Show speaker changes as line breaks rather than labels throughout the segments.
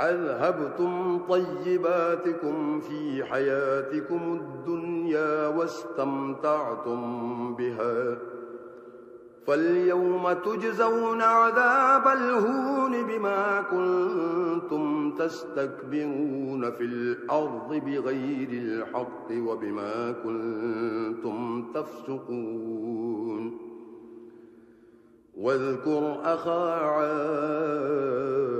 أذهبتم طيباتكم في حياتكم الدنيا واستمتعتم بها فاليوم تجزون عذاب الهون بما كنتم تستكبرون في الأرض بغير الحق وبما كنتم تفسقون واذكر أخا عاد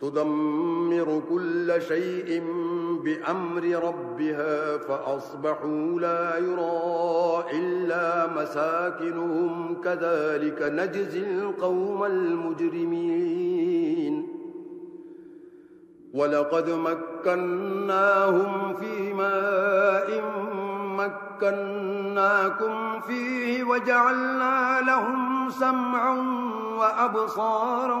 تدمر كل شيء بأمر ربها فأصبحوا لا يرى إلا مساكنهم كذلك نجزي القوم المجرمين ولقد مكناهم في إن مكناكم فيه وجعلنا لهم سمعا وأبصارا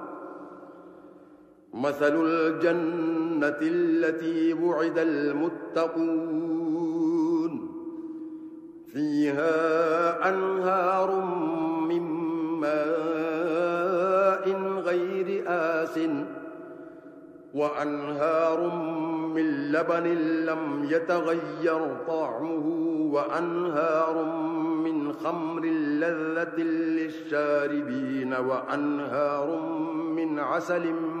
مثل الجنة التي بعد المتقون فيها أنهار من ماء غير آس وأنهار من لبن لم يتغير طعمه وأنهار من خمر لذة للشاربين وأنهار من عسل مبين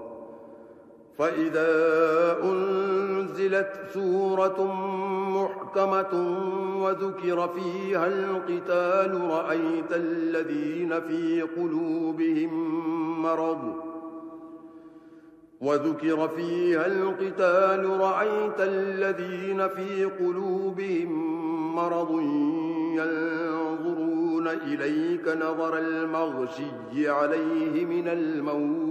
فإذا أنزلت سورة محكمة وذكر فيها القتال رأيت الذين في قلوبهم مرض وذكر فيها القتال رأيت الذين في قلوبهم مرض ينظرون إليك نظر المغشي عليه من الموت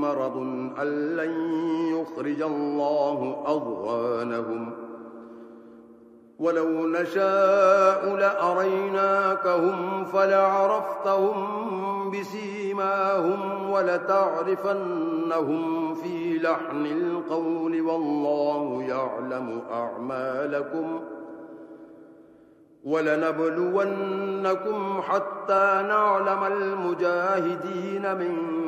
مرض أن لن يخرج الله أضغانهم ولو نشاء لأريناكهم فلعرفتهم بسيماهم ولتعرفنهم في لحن القول والله يعلم أعمالكم ولنبلونكم حتى نعلم المجاهدين منكم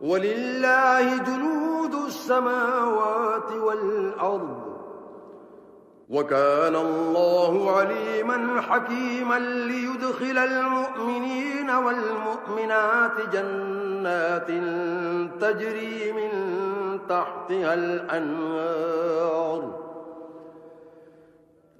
ولله جنود السماوات والأرض وكان الله عليما حكيما ليدخل المؤمنين والمؤمنات جنات تجري من تحتها الأنهار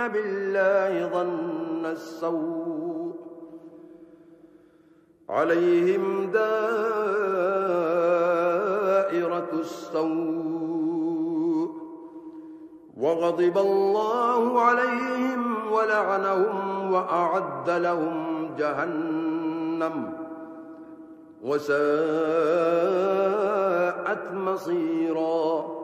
المؤمنين بالله ظن السوء عليهم دائرة السوء وغضب الله عليهم ولعنهم وأعد لهم جهنم وساءت مصيراً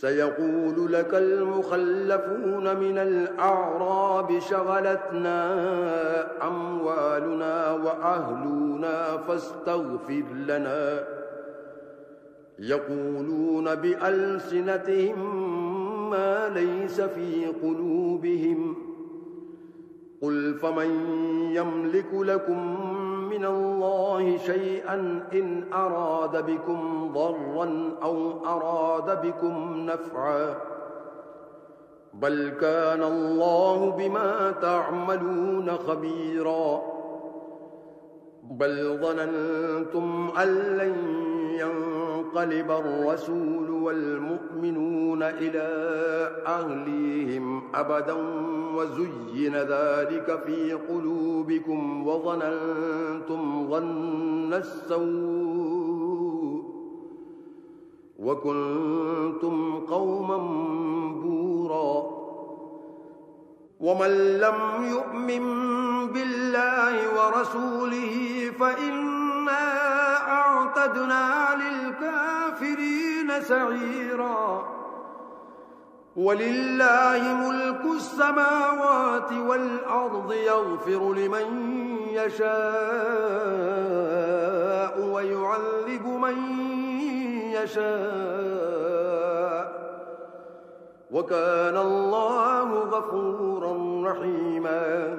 سيقول لك المخلفون من الأعراب شغلتنا أموالنا وأهلنا فاستغفر لنا يقولون بألسنتهم ما ليس في قلوبهم قل فمن يملك لكم من الله شيئا إن أراد بكم ضرا أو أراد بكم نفعا بل كان الله بما تعملون خبيرا بل ظننتم أن لن ينقلب الرسول والمؤمنون إلى أهليهم أبدا وزين ذلك في قلوبكم وظننتم ظن السوء وكنتم قوما بورا ومن لم يؤمن بالله ورسوله فإن إنا أعتدنا للكافرين سعيرا ولله ملك السماوات والأرض يغفر لمن يشاء ويعذب من يشاء وكان الله غفورا رحيما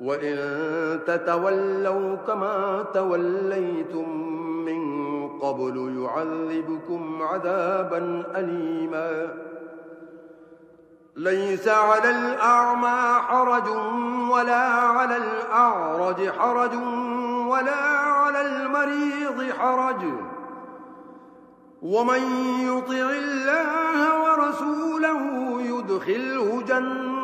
وَإِن تَتَوَلَّوْا كَمَا تَوَلَّيْتُمْ مِنْ قَبْلُ يُعَذِّبْكُمْ عَذَابًا أَلِيمًا ليس على الأعمى حرج ولا على الأعرج حرج ولا على المريض حرج ومن يطع الله ورسوله يدخله جنة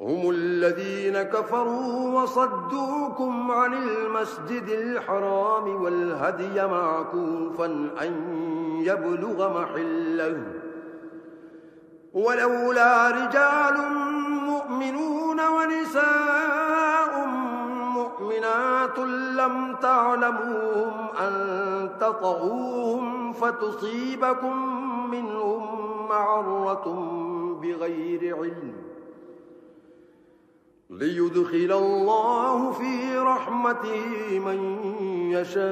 هم الذين كفروا وصدوكم عن المسجد الحرام والهدي معكوفا أن يبلغ محله ولولا رجال مؤمنون ونساء مؤمنات لم تعلموهم أن تطعوهم فتصيبكم منهم معرة بغير علم ليدخل الله في رحمته من يشاء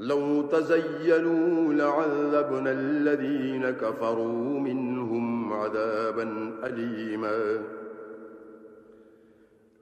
لو تزينوا لعذبنا الذين كفروا منهم عذابا أليماً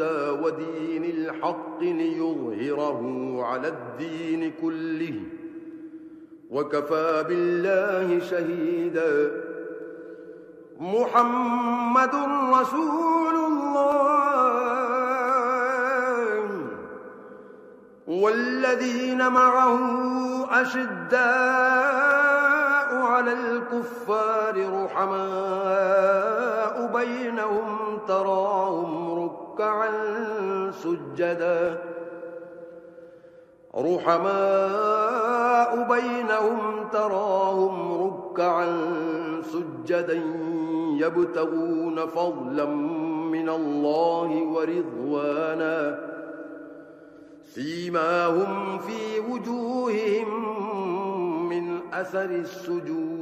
الهدى ودين الحق ليظهره على الدين كله وكفى بالله شهيدا محمد رسول الله والذين معه أشداء على الكفار رحماء بينهم تراهم ركعا سجدا رحماء بينهم تراهم ركعا سجدا يبتغون فضلا من الله ورضوانا فيما هم في وجوههم من أثر السجود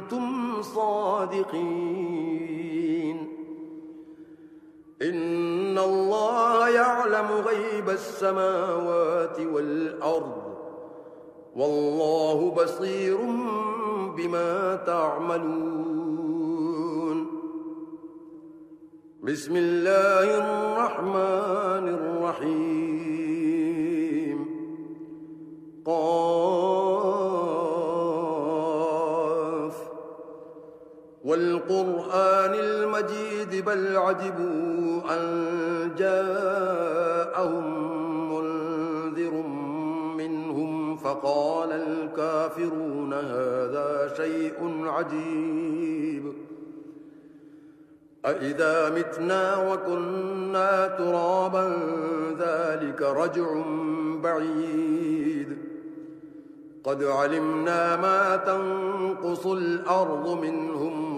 كنتم صادقين إن الله يعلم غيب السماوات والأرض والله بصير بما تعملون بسم الله الرحمن الرحيم قال والقرآن المجيد بل عجبوا أن جاءهم منذر منهم فقال الكافرون هذا شيء عجيب أإذا متنا وكنا ترابا ذلك رجع بعيد قد علمنا ما تنقص الأرض منهم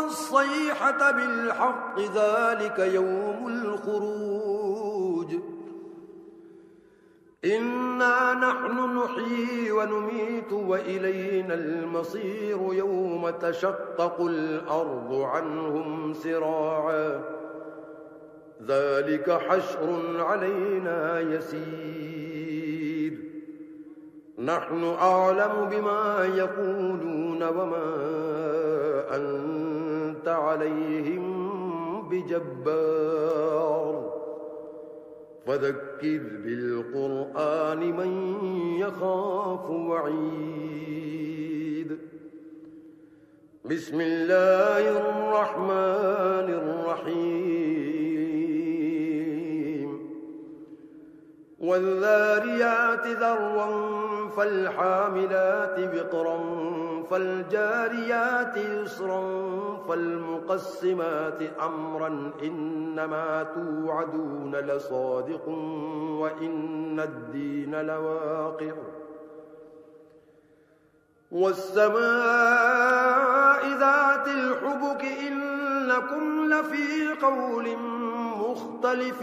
الصَّيْحَةَ بِالْحَقِّ ذَلِكَ يَوْمُ الْخُرُوجِ إِنَّا نَحْنُ نُحْيِي وَنُمِيتُ وَإِلَيْنَا الْمَصِيرُ يَوْمَ تَشَقَّقُ الْأَرْضُ عَنْهُمْ سِرَاعًا ذَلِكَ حَشْرٌ عَلَيْنَا يَسِيرٌ نَحْنُ أَعْلَمُ بِمَا يَقُولُونَ وَمَا أَنْتَ أنت عليهم بجبار فذكر بالقرآن من يخاف وعيد بسم الله الرحمن الرحيم والذاريات ذروا فالحاملات بقرا فالجاريات يسرا فالمقسمات أمرا إنما توعدون لصادق وإن الدين لواقع والسماء ذات الحبك إنكم لفي قول مختلف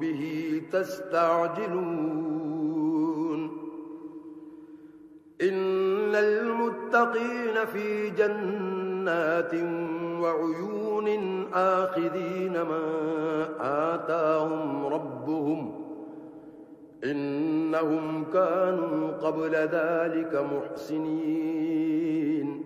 به تستعجلون إن المتقين في جنات وعيون آخذين ما آتاهم ربهم إنهم كانوا قبل ذلك محسنين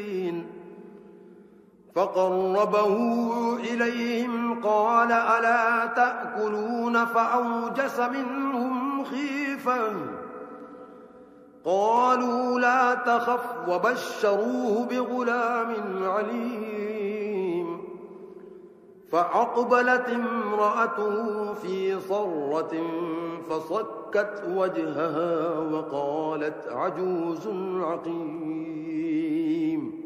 فقربه إليهم قال ألا تأكلون فأوجس منهم خيفا قالوا لا تخف وبشروه بغلام عليم فأقبلت امرأته في صرة فصكت وجهها وقالت عجوز عقيم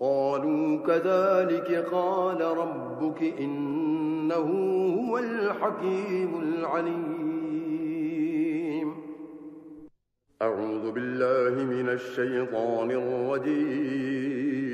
قالوا كذلك قال ربك إنه هو الحكيم العليم أعوذ بالله من الشيطان الرجيم